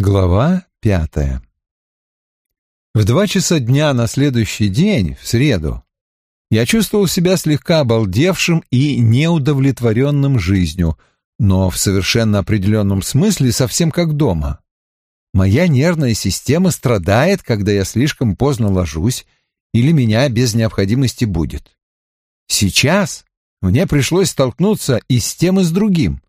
Глава пятая В два часа дня на следующий день, в среду, я чувствовал себя слегка обалдевшим и неудовлетворенным жизнью, но в совершенно определенном смысле совсем как дома. Моя нервная система страдает, когда я слишком поздно ложусь или меня без необходимости будет. Сейчас мне пришлось столкнуться и с тем, и с другим.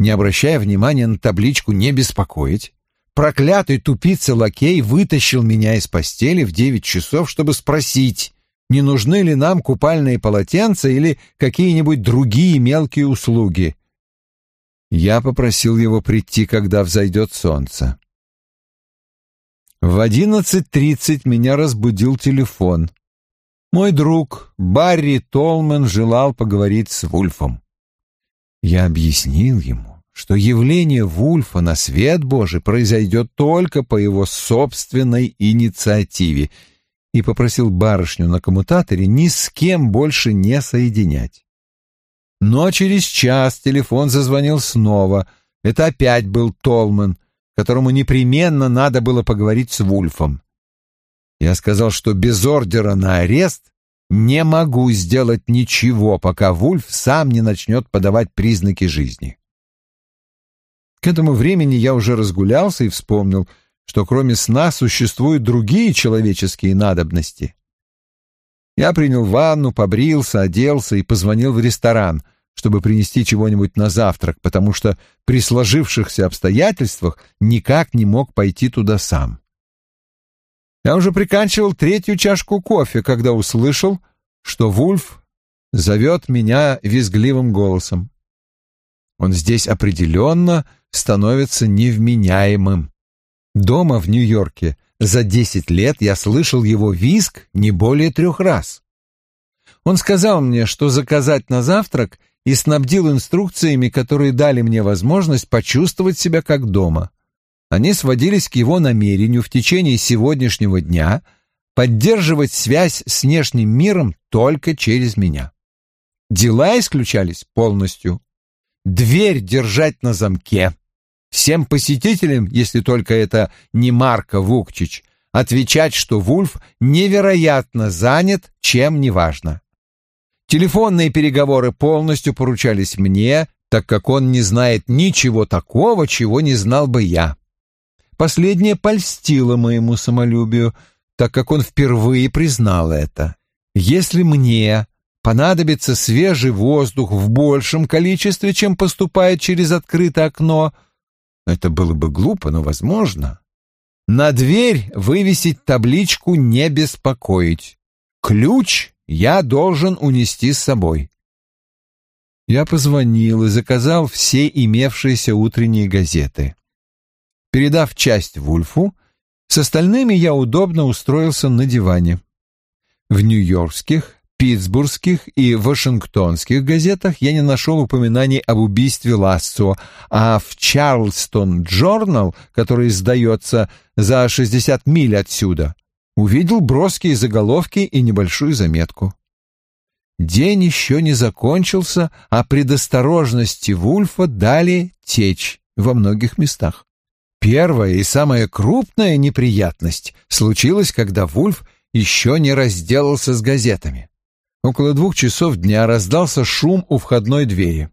Не обращая внимания на табличку «Не беспокоить», проклятый тупица-лакей вытащил меня из постели в девять часов, чтобы спросить, не нужны ли нам купальные полотенца или какие-нибудь другие мелкие услуги. Я попросил его прийти, когда взойдет солнце. В одиннадцать тридцать меня разбудил телефон. Мой друг Барри Толман желал поговорить с Вульфом. Я объяснил ему, что явление Вульфа на свет Божий произойдет только по его собственной инициативе, и попросил барышню на коммутаторе ни с кем больше не соединять. Но через час телефон зазвонил снова. Это опять был Толман, которому непременно надо было поговорить с Вульфом. Я сказал, что без ордера на арест не могу сделать ничего, пока Вульф сам не начнет подавать признаки жизни. К этому времени я уже разгулялся и вспомнил, что кроме сна существуют другие человеческие надобности. Я принял ванну, побрился, оделся и позвонил в ресторан, чтобы принести чего-нибудь на завтрак, потому что при сложившихся обстоятельствах никак не мог пойти туда сам. Я уже приканчивал третью чашку кофе, когда услышал, что Вульф зовет меня визгливым голосом. Он здесь определенно становится невменяемым. Дома в Нью-Йорке за десять лет я слышал его визг не более трех раз. Он сказал мне, что заказать на завтрак и снабдил инструкциями, которые дали мне возможность почувствовать себя как дома. Они сводились к его намерению в течение сегодняшнего дня поддерживать связь с внешним миром только через меня. Дела исключались полностью дверь держать на замке. Всем посетителям, если только это не Марко Вукчич, отвечать, что Вульф невероятно занят, чем неважно. Телефонные переговоры полностью поручались мне, так как он не знает ничего такого, чего не знал бы я. Последнее польстило моему самолюбию, так как он впервые признал это. Если мне понадобится свежий воздух в большем количестве, чем поступает через открытое окно. Это было бы глупо, но возможно. На дверь вывесить табличку «Не беспокоить». Ключ я должен унести с собой. Я позвонил и заказал все имевшиеся утренние газеты. Передав часть Вульфу, с остальными я удобно устроился на диване. В нью-йоркских, питтсбургских и вашингтонских газетах я не нашел упоминаний об убийстве Лассо, а в Чарльстон Джорнал, который издается за 60 миль отсюда, увидел броские заголовки и небольшую заметку. День еще не закончился, а предосторожности Вульфа дали течь во многих местах. Первая и самая крупная неприятность случилась, когда Вульф еще не разделался с газетами. Около двух часов дня раздался шум у входной двери.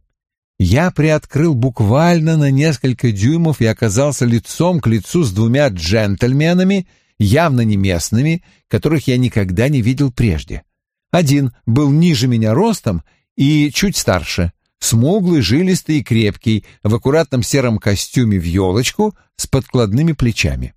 Я приоткрыл буквально на несколько дюймов и оказался лицом к лицу с двумя джентльменами, явно не местными, которых я никогда не видел прежде. Один был ниже меня ростом и чуть старше, смуглый, жилистый и крепкий, в аккуратном сером костюме в елочку с подкладными плечами.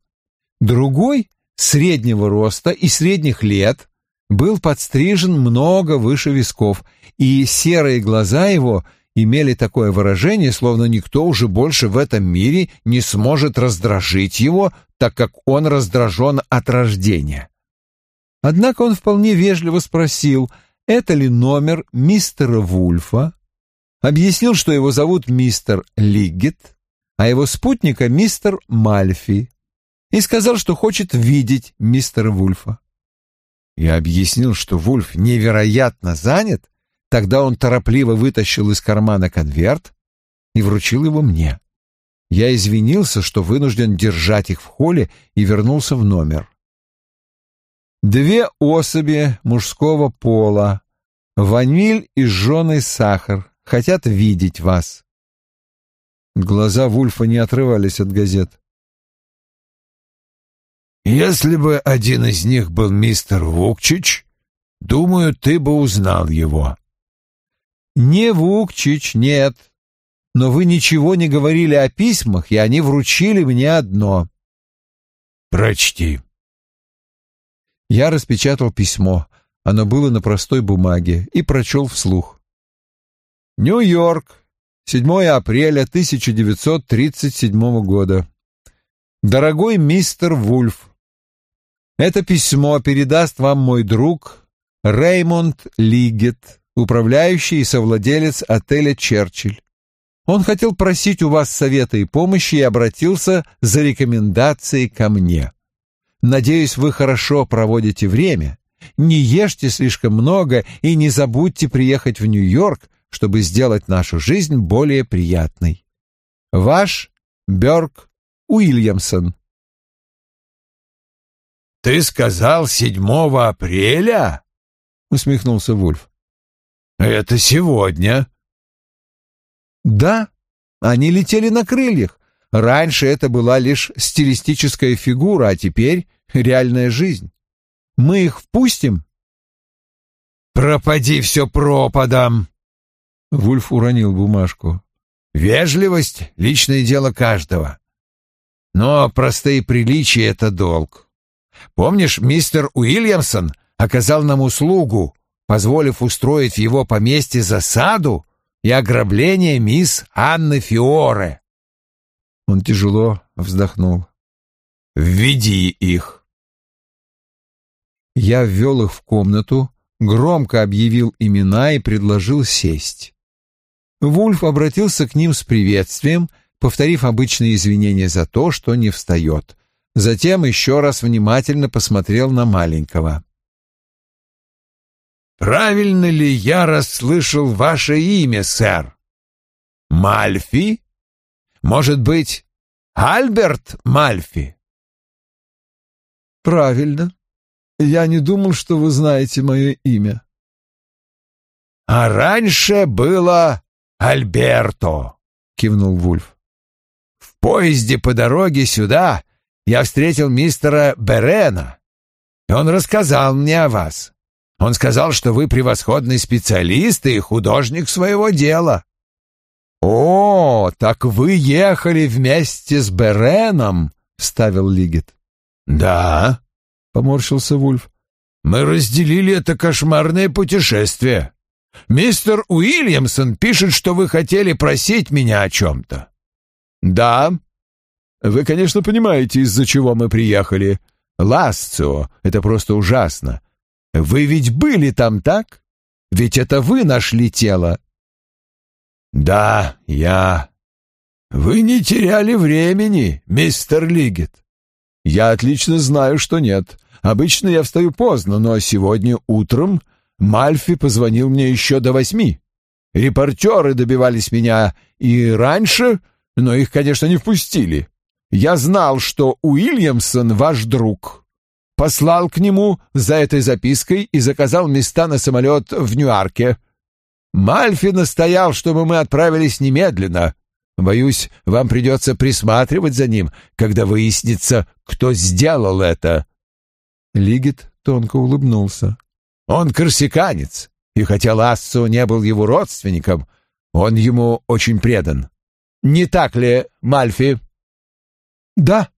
Другой — среднего роста и средних лет, был подстрижен много выше висков, и серые глаза его имели такое выражение, словно никто уже больше в этом мире не сможет раздражить его, так как он раздражен от рождения. Однако он вполне вежливо спросил, это ли номер мистера Вульфа, объяснил, что его зовут мистер Лиггет, а его спутника мистер Мальфи, и сказал, что хочет видеть мистера Вульфа. Я объяснил, что Вульф невероятно занят, тогда он торопливо вытащил из кармана конверт и вручил его мне. Я извинился, что вынужден держать их в холле и вернулся в номер. Две особи мужского пола, ваниль и жженый сахар, хотят видеть вас. Глаза Вульфа не отрывались от газет. «Если бы один из них был мистер Вукчич, думаю, ты бы узнал его». «Не Вукчич, нет. Но вы ничего не говорили о письмах, и они вручили мне одно». «Прочти». Я распечатал письмо. Оно было на простой бумаге и прочел вслух. «Нью-Йорк, 7 апреля 1937 года. Дорогой мистер Вульф, это письмо передаст вам мой друг Реймонд Лигет, управляющий и совладелец отеля «Черчилль». Он хотел просить у вас совета и помощи и обратился за рекомендацией ко мне. Надеюсь, вы хорошо проводите время. Не ешьте слишком много и не забудьте приехать в Нью-Йорк, чтобы сделать нашу жизнь более приятной. Ваш Бёрк Уильямсон. «Ты сказал 7 апреля?» — усмехнулся Вульф. «Это сегодня». «Да, они летели на крыльях. Раньше это была лишь стилистическая фигура, а теперь реальная жизнь. Мы их впустим?» «Пропади все пропадом!» Вульф уронил бумажку. «Вежливость — личное дело каждого. Но простые приличия — это долг. Помнишь, мистер Уильямсон оказал нам услугу, позволив устроить в его поместье засаду и ограбление мисс Анны Фиоре?» Он тяжело вздохнул. «Введи их!» Я ввел их в комнату, громко объявил имена и предложил сесть. Вульф обратился к ним с приветствием, повторив обычные извинения за то, что не встает. Затем еще раз внимательно посмотрел на маленького. «Правильно ли я расслышал ваше имя, сэр? Мальфи? Может быть, Альберт Мальфи?» «Правильно. Я не думал, что вы знаете мое имя». «А раньше было Альберто», — кивнул Вульф. «В поезде по дороге сюда я встретил мистера Берена, он рассказал мне о вас. Он сказал, что вы превосходный специалист и художник своего дела». «О, так вы ехали вместе с Береном?» — вставил Лигет. «Да», — поморщился Вульф. «Мы разделили это кошмарное путешествие. Мистер Уильямсон пишет, что вы хотели просить меня о чем-то». «Да. Вы, конечно, понимаете, из-за чего мы приехали. Ласцио — это просто ужасно. Вы ведь были там, так? Ведь это вы нашли тело». «Да, я. Вы не теряли времени, мистер Лигет». «Я отлично знаю, что нет. Обычно я встаю поздно, но сегодня утром Мальфи позвонил мне еще до восьми. Репортеры добивались меня и раньше, но их, конечно, не впустили. Я знал, что Уильямсон ваш друг. Послал к нему за этой запиской и заказал места на самолет в Ньюарке. Мальфи настоял, чтобы мы отправились немедленно. Боюсь, вам придется присматривать за ним, когда выяснится, кто сделал это». Лигит тонко улыбнулся. Он корсиканец, и хотя Лассо не был его родственником, он ему очень предан. Не так ли, Мальфи? Да,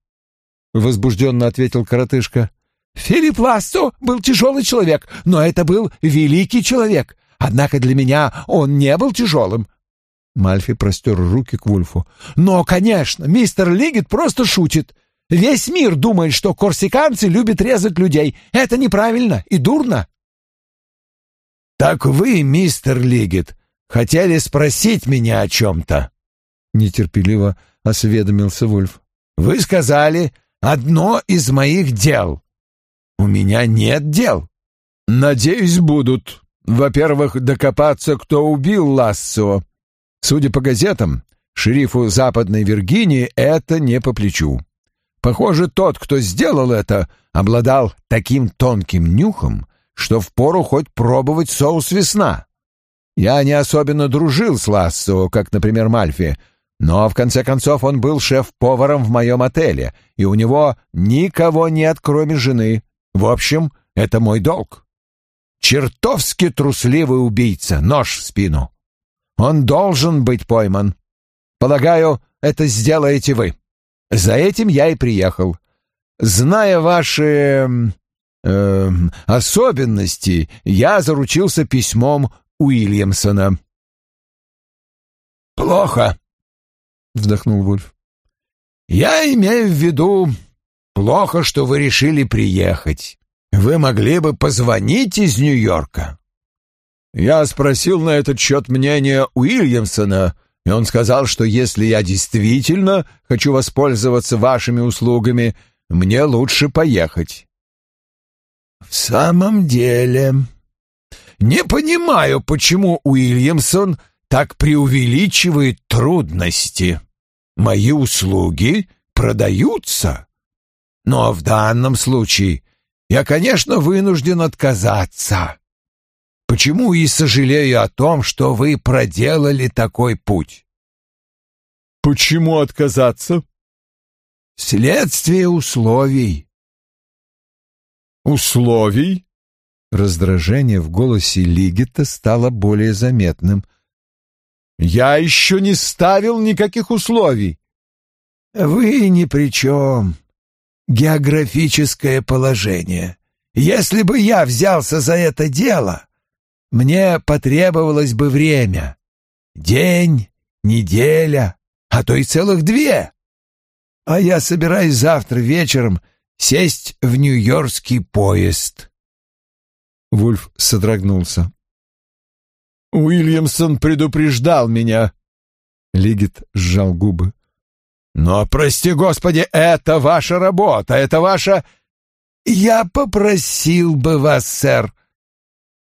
возбужденно ответил коротышка. Филипп Лассо был тяжелый человек, но это был великий человек. Однако для меня он не был тяжелым. Мальфи простер руки к Вульфу. «Но, конечно, мистер Лигет просто шутит. Весь мир думает, что корсиканцы любят резать людей. Это неправильно и дурно». «Так вы, мистер Лигет, хотели спросить меня о чем-то?» Нетерпеливо осведомился Вульф. «Вы сказали, одно из моих дел. У меня нет дел». «Надеюсь, будут. Во-первых, докопаться, кто убил Лассо. Судя по газетам, шерифу Западной Виргинии это не по плечу. Похоже, тот, кто сделал это, обладал таким тонким нюхом, что впору хоть пробовать соус весна. Я не особенно дружил с Лассо, как, например, Мальфи, но, в конце концов, он был шеф-поваром в моем отеле, и у него никого нет, кроме жены. В общем, это мой долг. Чертовски трусливый убийца, нож в спину. Он должен быть пойман. Полагаю, это сделаете вы. За этим я и приехал. Зная ваши... Э, особенности, я заручился письмом Уильямсона. «Плохо», — вздохнул Вульф. «Я имею в виду, плохо, что вы решили приехать. Вы могли бы позвонить из Нью-Йорка». Я спросил на этот счет мнения Уильямсона, и он сказал, что если я действительно хочу воспользоваться вашими услугами, мне лучше поехать. «В самом деле...» «Не понимаю, почему Уильямсон так преувеличивает трудности. Мои услуги продаются. Но в данном случае я, конечно, вынужден отказаться. Почему и сожалею о том, что вы проделали такой путь». «Почему отказаться?» «Следствие условий». «Условий?» Раздражение в голосе Лигета стало более заметным. «Я еще не ставил никаких условий». «Вы ни при чем. Географическое положение. Если бы я взялся за это дело, мне потребовалось бы время. День, неделя, а то и целых две. А я собираюсь завтра вечером сесть в нью-йоркский поезд. Вульф содрогнулся. «Уильямсон предупреждал меня!» Лигит сжал губы. «Но, прости господи, это ваша работа, это ваша...» «Я попросил бы вас, сэр.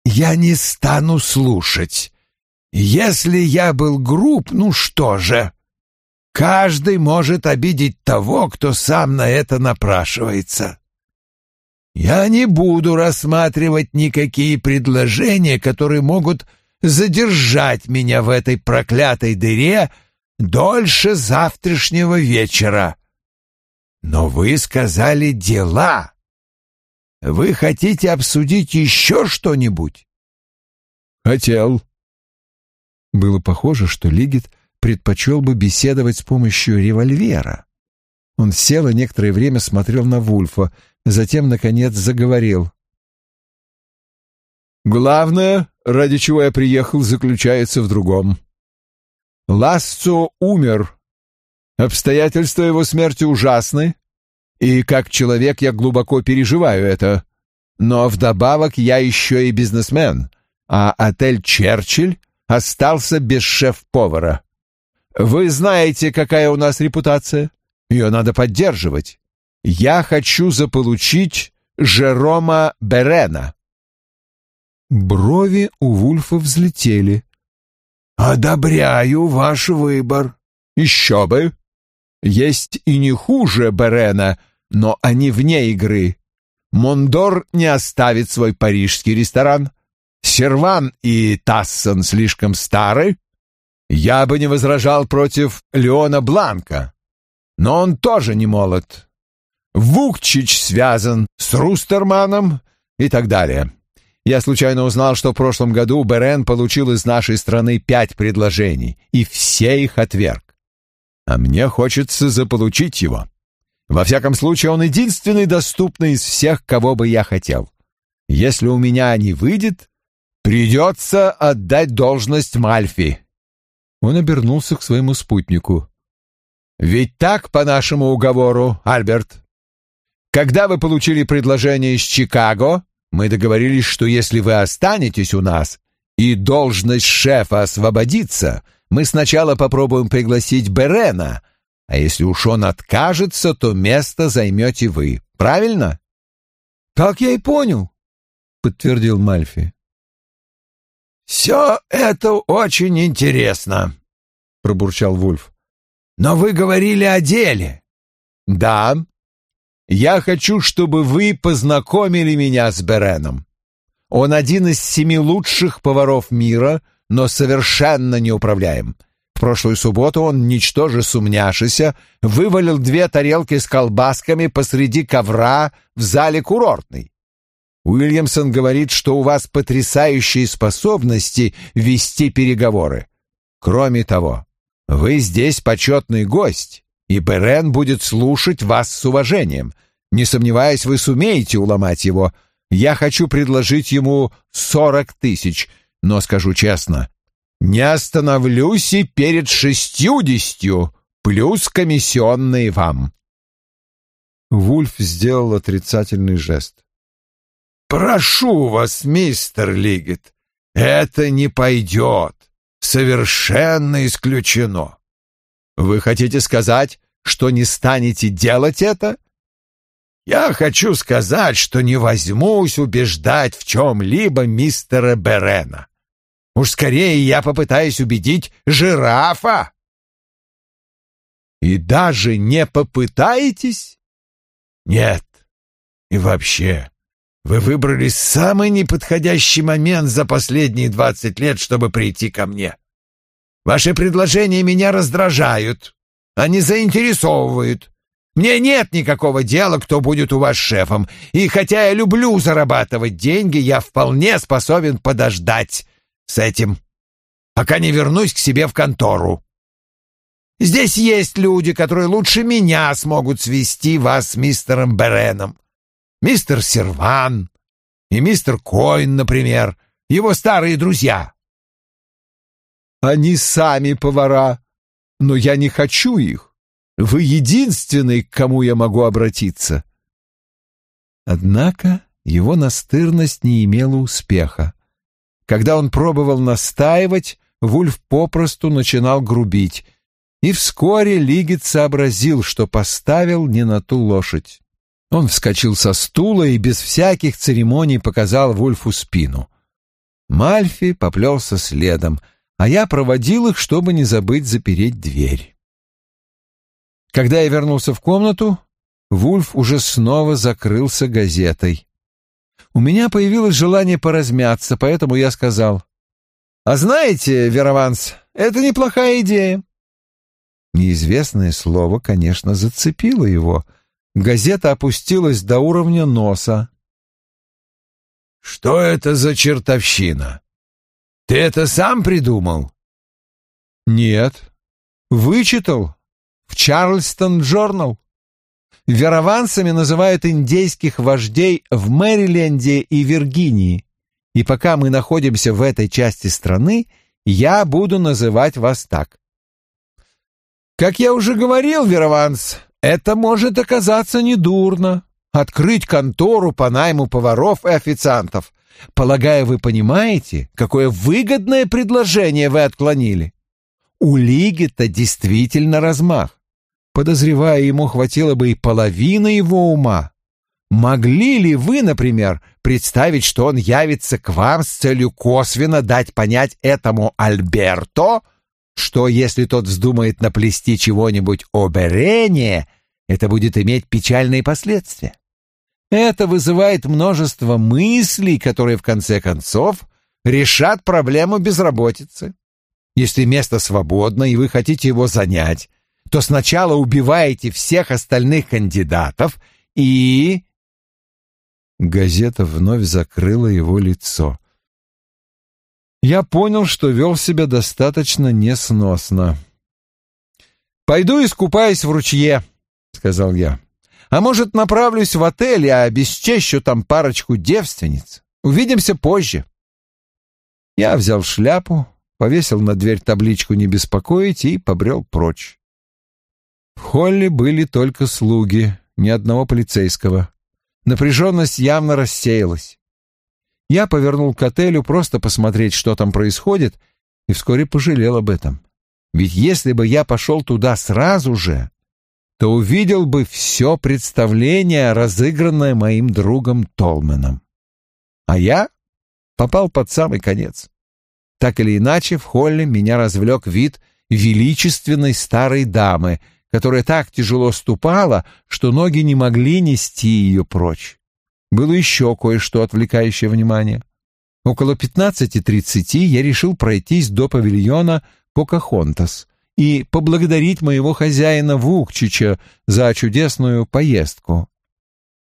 Я не стану слушать. Если я был груб, ну что же? Каждый может обидеть того, кто сам на это напрашивается. Я не буду рассматривать никакие предложения, которые могут задержать меня в этой проклятой дыре дольше завтрашнего вечера. Но вы сказали дела. Вы хотите обсудить еще что-нибудь? Хотел. Было похоже, что Лигит предпочел бы беседовать с помощью револьвера. Он сел и некоторое время смотрел на Вульфа, затем, наконец, заговорил. «Главное, ради чего я приехал, заключается в другом. Ласцо умер. Обстоятельства его смерти ужасны, и как человек я глубоко переживаю это. Но вдобавок я еще и бизнесмен, а отель «Черчилль» остался без шеф-повара. Вы знаете, какая у нас репутация? Ее надо поддерживать. Я хочу заполучить Жерома Берена». Брови у Вульфа взлетели. «Одобряю ваш выбор». «Еще бы! Есть и не хуже Берена, но они вне игры. Мондор не оставит свой парижский ресторан. Серван и Тассон слишком стары. Я бы не возражал против Леона Бланка, но он тоже не молод. Вукчич связан с Рустерманом и так далее. Я случайно узнал, что в прошлом году Берен получил из нашей страны пять предложений, и все их отверг. А мне хочется заполучить его. Во всяком случае, он единственный доступный из всех, кого бы я хотел. Если у меня не выйдет, придется отдать должность Мальфи. Он обернулся к своему спутнику. «Ведь так по нашему уговору, Альберт?» Когда вы получили предложение из Чикаго, мы договорились, что если вы останетесь у нас и должность шефа освободится, мы сначала попробуем пригласить Берена, а если уж он откажется, то место займете вы. Правильно? Так я и понял, подтвердил Мальфи. Все это очень интересно, пробурчал Вульф. Но вы говорили о деле. Да. Я хочу, чтобы вы познакомили меня с Береном. Он один из семи лучших поваров мира, но совершенно неуправляем. В прошлую субботу он, ничтоже сумняшися, вывалил две тарелки с колбасками посреди ковра в зале курортной. Уильямсон говорит, что у вас потрясающие способности вести переговоры. Кроме того, вы здесь почетный гость, и Берен будет слушать вас с уважением. Не сомневаясь, вы сумеете уломать его. Я хочу предложить ему сорок тысяч, но скажу честно, не остановлюсь и перед шестьюдесятью, плюс комиссионные вам. Вульф сделал отрицательный жест. «Прошу вас, мистер Лигет, это не пойдет. Совершенно исключено». «Вы хотите сказать, что не станете делать это?» «Я хочу сказать, что не возьмусь убеждать в чем-либо мистера Берена. Уж скорее я попытаюсь убедить жирафа». «И даже не попытаетесь?» «Нет. И вообще, вы выбрали самый неподходящий момент за последние двадцать лет, чтобы прийти ко мне. Ваши предложения меня раздражают, они заинтересовывают. Мне нет никакого дела, кто будет у вас шефом, и хотя я люблю зарабатывать деньги, я вполне способен подождать с этим, пока не вернусь к себе в контору. Здесь есть люди, которые лучше меня смогут свести вас с мистером Береном мистер Серван и мистер Коин, например, его старые друзья. Они сами повара, но я не хочу их. Вы единственный, к кому я могу обратиться. Однако его настырность не имела успеха. Когда он пробовал настаивать, Вульф попросту начинал грубить, и вскоре Лигит сообразил, что поставил не на ту лошадь. Он вскочил со стула и без всяких церемоний показал Вульфу спину. Мальфи поплелся следом, а я проводил их, чтобы не забыть запереть дверь. Когда я вернулся в комнату, Вульф уже снова закрылся газетой. У меня появилось желание поразмяться, поэтому я сказал, «А знаете, Верованс, это неплохая идея». Неизвестное слово, конечно, зацепило его — Газета опустилась до уровня носа. «Что это за чертовщина? Ты это сам придумал?» «Нет. Вычитал. В Чарльстон Джорнал. Верованцами называют индейских вождей в Мэриленде и Виргинии. И пока мы находимся в этой части страны, я буду называть вас так. Как я уже говорил, Верованс, это может оказаться недурно. Открыть контору по найму поваров и официантов. Полагаю, вы понимаете, какое выгодное предложение вы отклонили. У Лиги-то действительно размах. Подозревая, ему хватило бы и половины его ума. Могли ли вы, например, представить, что он явится к вам с целью косвенно дать понять этому Альберто, что если тот вздумает наплести чего-нибудь о Берене, это будет иметь печальные последствия. Это вызывает множество мыслей, которые в конце концов решат проблему безработицы. Если место свободно и вы хотите его занять, то сначала убиваете всех остальных кандидатов и... Газета вновь закрыла его лицо. Я понял, что вел себя достаточно несносно. «Пойду искупаюсь в ручье», — сказал я. «А может, направлюсь в отель, а обесчещу там парочку девственниц? Увидимся позже». Я взял шляпу, повесил на дверь табличку «Не беспокоить» и побрел прочь. В холле были только слуги, ни одного полицейского. Напряженность явно рассеялась. Я повернул к отелю просто посмотреть, что там происходит, и вскоре пожалел об этом. Ведь если бы я пошел туда сразу же, то увидел бы все представление, разыгранное моим другом Толменом. А я попал под самый конец. Так или иначе, в холле меня развлек вид величественной старой дамы, которая так тяжело ступала, что ноги не могли нести ее прочь. Было еще кое-что отвлекающее внимание. Около 15.30 я решил пройтись до павильона Покахонтас и поблагодарить моего хозяина Вукчича за чудесную поездку.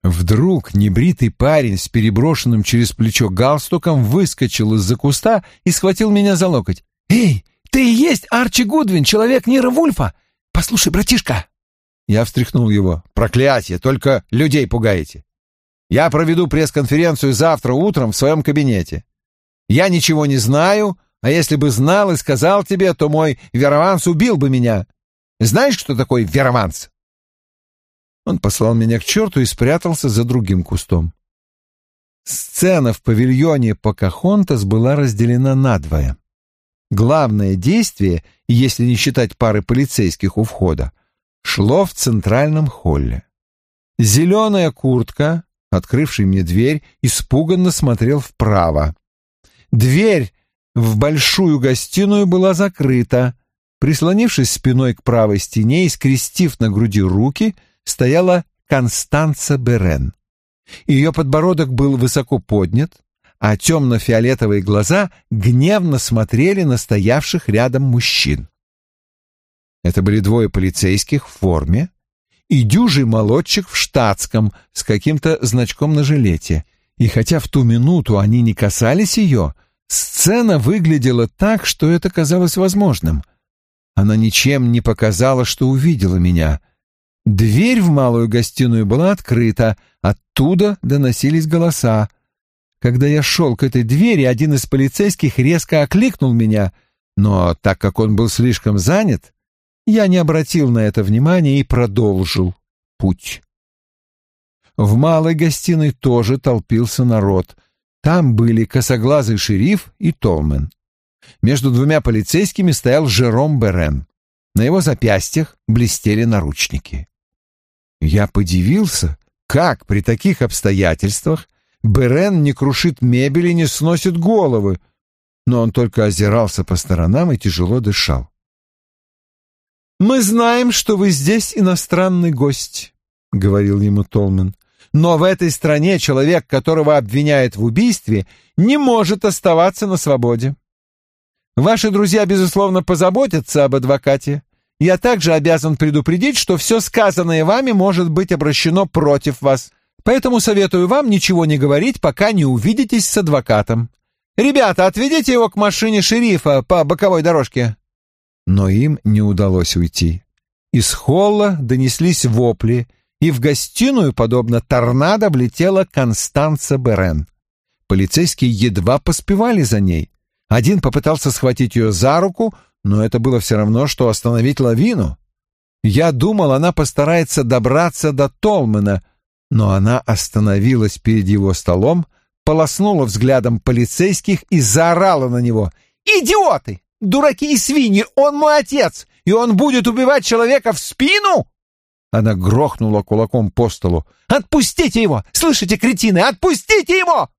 Вдруг небритый парень с переброшенным через плечо галстуком выскочил из-за куста и схватил меня за локоть. «Эй, ты и есть Арчи Гудвин, человек Нира Вульфа! Послушай, братишка!» Я встряхнул его. «Проклятие! Только людей пугаете! Я проведу пресс-конференцию завтра утром в своем кабинете. Я ничего не знаю, а если бы знал и сказал тебе, то мой верованс убил бы меня. Знаешь, что такое верованс?» Он послал меня к черту и спрятался за другим кустом. Сцена в павильоне Покахонтас была разделена надвое. Главное действие, если не считать пары полицейских у входа, шло в центральном холле. Зеленая куртка, открывший мне дверь, испуганно смотрел вправо. Дверь в большую гостиную была закрыта. Прислонившись спиной к правой стене и скрестив на груди руки — стояла Констанца Берен. Ее подбородок был высоко поднят, а темно-фиолетовые глаза гневно смотрели на стоявших рядом мужчин. Это были двое полицейских в форме и дюжий молодчик в штатском с каким-то значком на жилете. И хотя в ту минуту они не касались ее, сцена выглядела так, что это казалось возможным. Она ничем не показала, что увидела меня — Дверь в малую гостиную была открыта, оттуда доносились голоса. Когда я шел к этой двери, один из полицейских резко окликнул меня, но так как он был слишком занят, я не обратил на это внимания и продолжил путь. В малой гостиной тоже толпился народ. Там были косоглазый шериф и Толмен. Между двумя полицейскими стоял Жером Берен. На его запястьях блестели наручники. Я подивился, как при таких обстоятельствах Берен не крушит мебель и не сносит головы, но он только озирался по сторонам и тяжело дышал. «Мы знаем, что вы здесь иностранный гость», — говорил ему Толмен. «Но в этой стране человек, которого обвиняют в убийстве, не может оставаться на свободе. Ваши друзья, безусловно, позаботятся об адвокате. Я также обязан предупредить, что все сказанное вами может быть обращено против вас, поэтому советую вам ничего не говорить, пока не увидитесь с адвокатом. Ребята, отведите его к машине шерифа по боковой дорожке». Но им не удалось уйти. Из холла донеслись вопли, и в гостиную, подобно торнадо, влетела Констанца Берен. Полицейские едва поспевали за ней. Один попытался схватить ее за руку, но это было все равно, что остановить лавину. Я думал, она постарается добраться до Толмена, но она остановилась перед его столом, полоснула взглядом полицейских и заорала на него. «Идиоты! Дураки и свиньи! Он мой отец! И он будет убивать человека в спину!» Она грохнула кулаком по столу. «Отпустите его! Слышите, кретины, отпустите его!»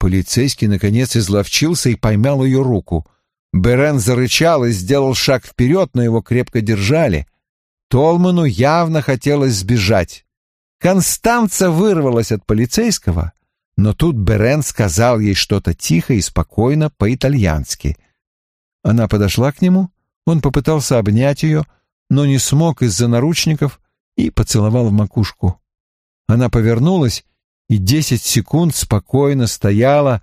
Полицейский, наконец, изловчился и поймал ее руку. Берен зарычал и сделал шаг вперед, но его крепко держали. Толману явно хотелось сбежать. Констанца вырвалась от полицейского, но тут Берен сказал ей что-то тихо и спокойно по-итальянски. Она подошла к нему, он попытался обнять ее, но не смог из-за наручников и поцеловал в макушку. Она повернулась и десять секунд спокойно стояла,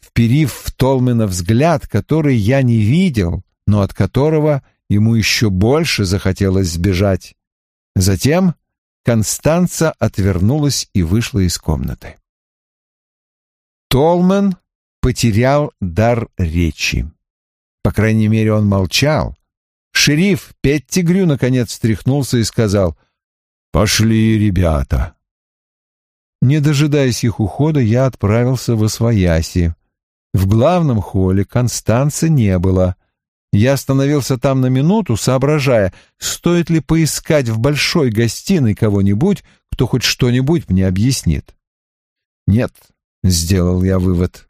вперив в Толмена взгляд, который я не видел, но от которого ему еще больше захотелось сбежать. Затем Констанца отвернулась и вышла из комнаты. Толмен потерял дар речи. По крайней мере, он молчал. Шериф Петтигрю наконец встряхнулся и сказал «Пошли, ребята». Не дожидаясь их ухода, я отправился в Освояси. В главном холле Констанца не было. Я остановился там на минуту, соображая, стоит ли поискать в большой гостиной кого-нибудь, кто хоть что-нибудь мне объяснит. Нет, сделал я вывод.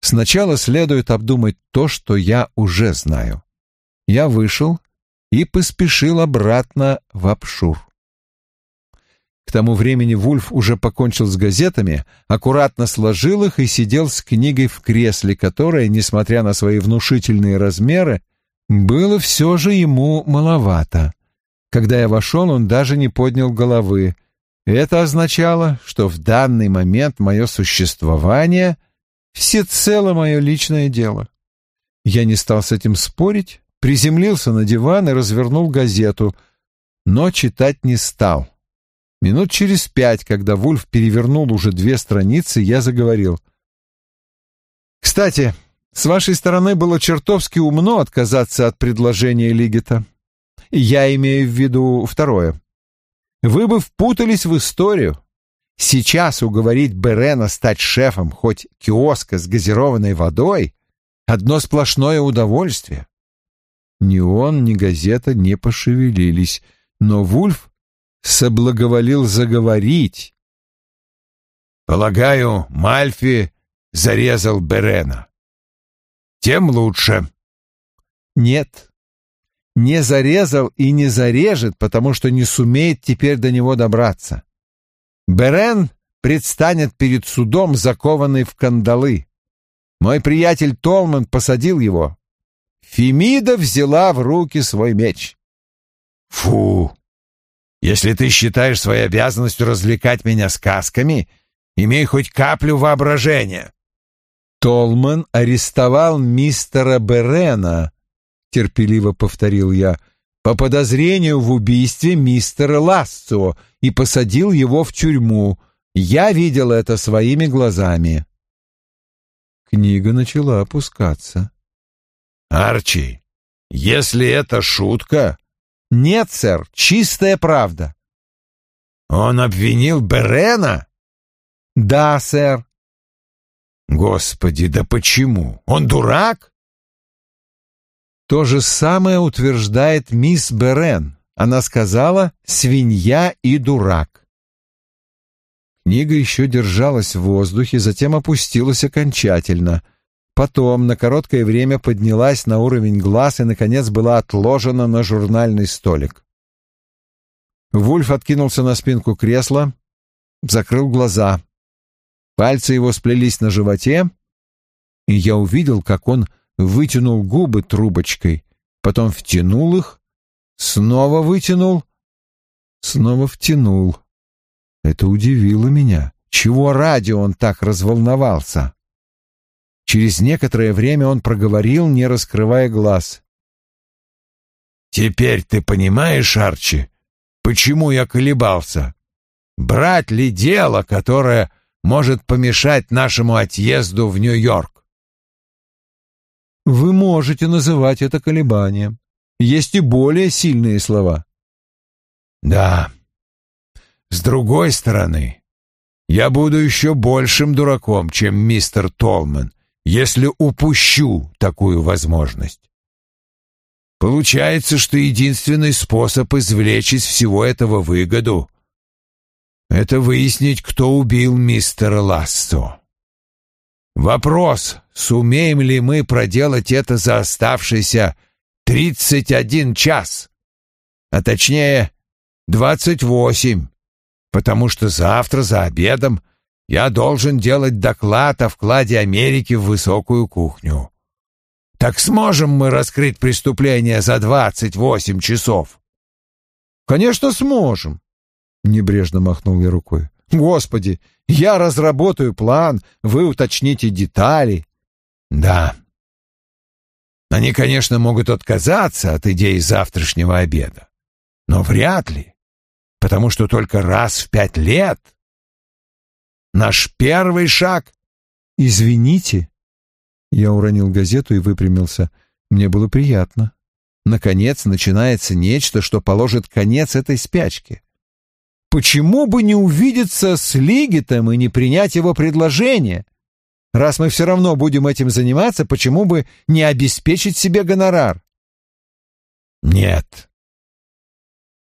Сначала следует обдумать то, что я уже знаю. Я вышел и поспешил обратно в Апшур. К тому времени Вульф уже покончил с газетами, аккуратно сложил их и сидел с книгой в кресле, которое, несмотря на свои внушительные размеры, было все же ему маловато. Когда я вошел, он даже не поднял головы. Это означало, что в данный момент мое существование — всецело мое личное дело. Я не стал с этим спорить, приземлился на диван и развернул газету, но читать не стал. Минут через пять, когда Вульф перевернул уже две страницы, я заговорил. «Кстати, с вашей стороны было чертовски умно отказаться от предложения Лигета. Я имею в виду второе. Вы бы впутались в историю. Сейчас уговорить Берена стать шефом хоть киоска с газированной водой — одно сплошное удовольствие. Ни он, ни газета не пошевелились, но Вульф соблаговолил заговорить. «Полагаю, Мальфи зарезал Берена. Тем лучше». «Нет, не зарезал и не зарежет, потому что не сумеет теперь до него добраться. Берен предстанет перед судом, закованный в кандалы. Мой приятель Толман посадил его. Фемида взяла в руки свой меч. Фу! Если ты считаешь своей обязанностью развлекать меня сказками, имей хоть каплю воображения. Толман арестовал мистера Берена, терпеливо повторил я, по подозрению в убийстве мистера Ласцо и посадил его в тюрьму. Я видел это своими глазами. Книга начала опускаться. Арчи, если это шутка... Нет, сэр, чистая правда. Он обвинил Берена? Да, сэр. Господи, да почему? Он дурак? То же самое утверждает мисс Берен. Она сказала «свинья и дурак». Книга еще держалась в воздухе, затем опустилась окончательно. Потом на короткое время поднялась на уровень глаз и, наконец, была отложена на журнальный столик. Вульф откинулся на спинку кресла, закрыл глаза. Пальцы его сплелись на животе, и я увидел, как он вытянул губы трубочкой, потом втянул их, снова вытянул, снова втянул. Это удивило меня. Чего ради он так разволновался? Через некоторое время он проговорил, не раскрывая глаз. «Теперь ты понимаешь, Арчи, почему я колебался? Брать ли дело, которое может помешать нашему отъезду в Нью-Йорк? Вы можете называть это колебанием. Есть и более сильные слова. Да. С другой стороны, я буду еще большим дураком, чем мистер Толман, если упущу такую возможность. Получается, что единственный способ извлечь из всего этого выгоду — это выяснить, кто убил мистера Лассо. Вопрос, сумеем ли мы проделать это за оставшиеся 31 час, а точнее 28, потому что завтра за обедом я должен делать доклад о вкладе Америки в высокую кухню. Так сможем мы раскрыть преступление за 28 часов? Конечно, сможем, небрежно махнул я рукой. Господи, я разработаю план, вы уточните детали. Да. Они, конечно, могут отказаться от идеи завтрашнего обеда. Но вряд ли, потому что только раз в пять лет. Наш первый шаг... Извините. Я уронил газету и выпрямился. Мне было приятно. Наконец начинается нечто, что положит конец этой спячке. Почему бы не увидеться с Лигитом и не принять его предложение? Раз мы все равно будем этим заниматься, почему бы не обеспечить себе гонорар? Нет.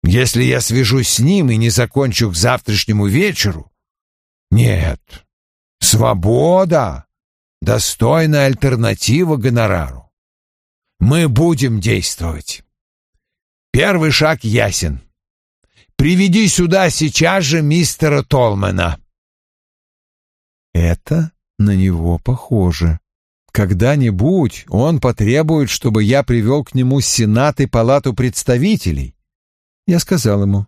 Если я свяжусь с ним и не закончу к завтрашнему вечеру... Нет. Свобода — достойная альтернатива гонорару. Мы будем действовать. Первый шаг ясен. Приведи сюда сейчас же мистера Толмана. Это на него похоже. Когда-нибудь он потребует, чтобы я привел к нему Сенат и Палату представителей. Я сказал ему,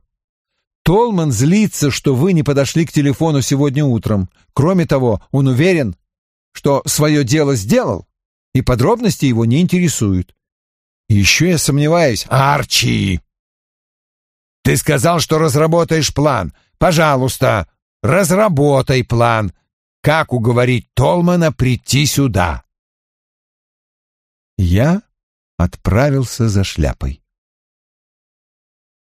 Толман злится, что вы не подошли к телефону сегодня утром. Кроме того, он уверен, что свое дело сделал, и подробности его не интересуют. Еще я сомневаюсь. Арчи! Ты сказал, что разработаешь план. Пожалуйста, разработай план. Как уговорить Толмана прийти сюда? Я отправился за шляпой.